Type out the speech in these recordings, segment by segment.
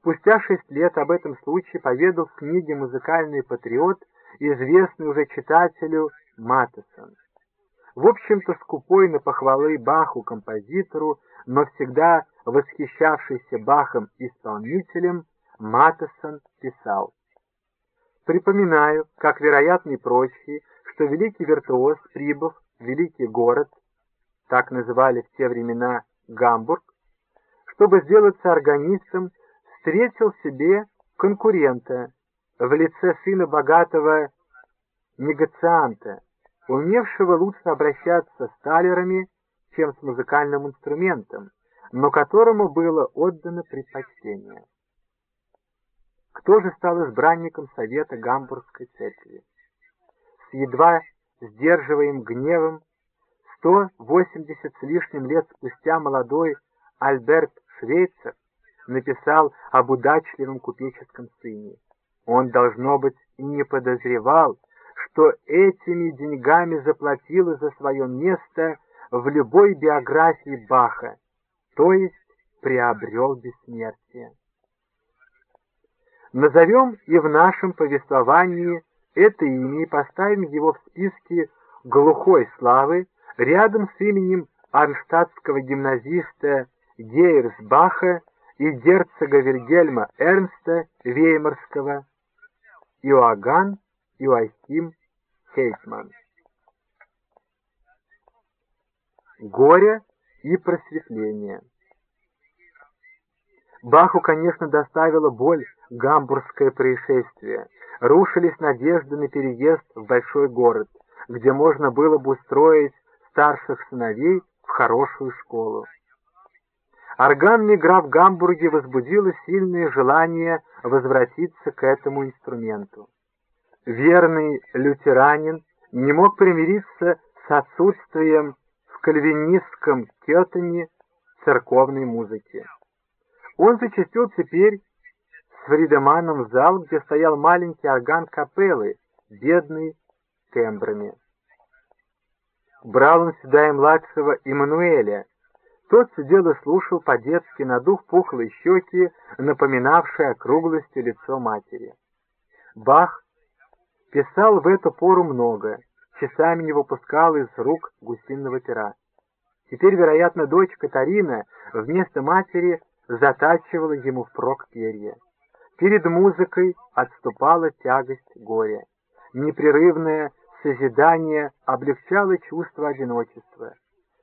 Спустя шесть лет об этом случае поведал в книге «Музыкальный патриот» известный уже читателю Маттесон. В общем-то, скупой на похвалы Баху-композитору, но всегда восхищавшийся Бахом-исполнителем, Маттесон писал. Припоминаю, как вероятно и прочие, что великий виртуоз, прибыв в великий город, так называли в те времена Гамбург, чтобы сделаться органистом, встретил себе конкурента в лице сына богатого негацианта, умевшего лучше обращаться с талерами, чем с музыкальным инструментом, но которому было отдано предпочтение. Кто же стал избранником совета Гамбургской церкви? С едва сдерживаемым гневом 180 с лишним лет спустя молодой Альберт Швейцер написал об удачливом купеческом сыне. Он, должно быть, не подозревал, что этими деньгами заплатил за свое место в любой биографии Баха, то есть приобрел бессмертие. Назовем и в нашем повествовании это имя и поставим его в списке глухой славы рядом с именем арнштадтского гимназиста Гейерсбаха и герцога Вильгельма Эрнста Веймарского, Иоганн Иоахим Хейтман. Горе и просветление Баху, конечно, доставило боль гамбургское происшествие. Рушились надежды на переезд в большой город, где можно было бы устроить старших сыновей в хорошую школу. Органная игра в Гамбурге возбудила сильное желание возвратиться к этому инструменту. Верный лютеранин не мог примириться с отсутствием в кальвинистском Кетоне церковной музыки. Он зачастил теперь с Фридеманом в зал, где стоял маленький орган капеллы, бедный тембрами. Брал он сюда и младшего Иммануэля, тот сидел и слушал по-детски, надув пухлые щеки, напоминавшие округлостью лицо матери. Бах писал в эту пору много, часами не выпускал из рук гусиного пера. Теперь, вероятно, дочь Катарина вместо матери затачивала ему впрок перья. Перед музыкой отступала тягость горя. Непрерывное созидание облегчало чувство одиночества.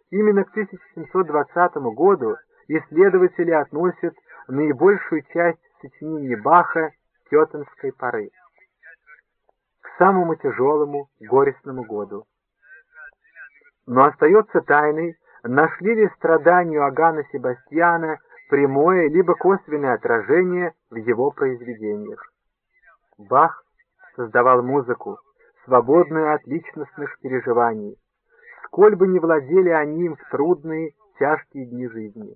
Именно к 1720 году исследователи относят наибольшую часть сочинений Баха Кетенской поры к самому тяжелому горестному году. Но остается тайной, нашли ли страданию Агана Себастьяна прямое либо косвенное отражение в его произведениях. Бах создавал музыку, свободную от личностных переживаний, сколь бы не владели они им в трудные, тяжкие дни жизни.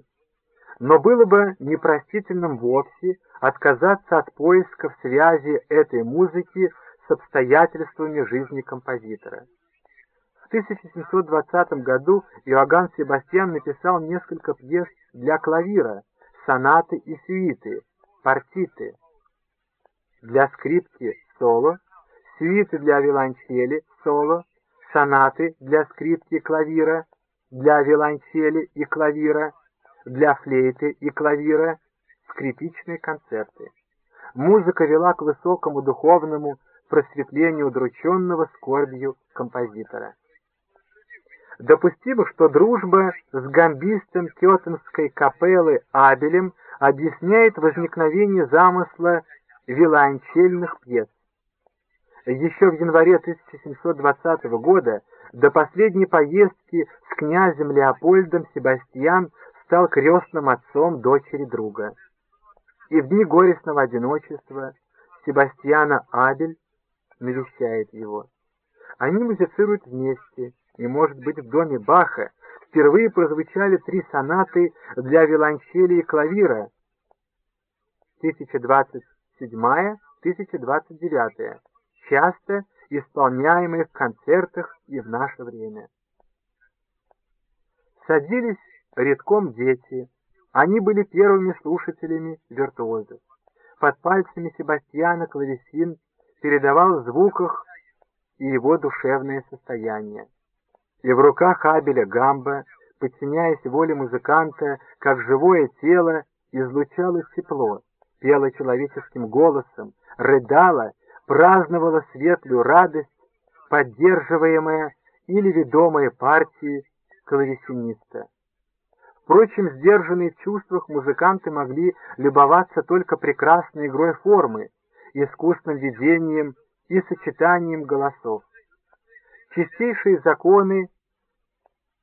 Но было бы непростительным вовсе отказаться от поисков связи этой музыки с обстоятельствами жизни композитора. В 1720 году Иоганн Себастьян написал несколько пьес для клавира, сонаты и сюиты, партиты, для скрипки соло, сюиты для виолончели соло, сонаты для скрипки и клавира, для виолончели и клавира, для флейты и клавира, скрипичные концерты. Музыка вела к высокому духовному просветлению удрученного скорбью композитора. Допустимо, что дружба с гамбистом Кетенской капеллы Абелем объясняет возникновение замысла виолончельных пьес. Еще в январе 1720 года до последней поездки с князем Леопольдом Себастьян стал крестным отцом дочери друга. И в дни горестного одиночества Себастьяна Абель навещает его. Они музицируют вместе, и, может быть, в доме Баха впервые прозвучали три сонаты для виолончели и клавира 1027-1029 часто исполняемые в концертах и в наше время. Садились редком дети, Они были первыми слушателями виртуозов. Под пальцами Себастьяна клавесин передавал в звуках и его душевное состояние. И в руках Абеля Гамба, подчиняясь воле музыканта, как живое тело, излучало тепло, пела человеческим голосом, рыдала, праздновала светлую радость, поддерживаемая или ведомая партией клавесиниста. Впрочем, сдержанные в чувствах музыканты могли любоваться только прекрасной игрой формы, искусным видением и сочетанием голосов. Чистейшие законы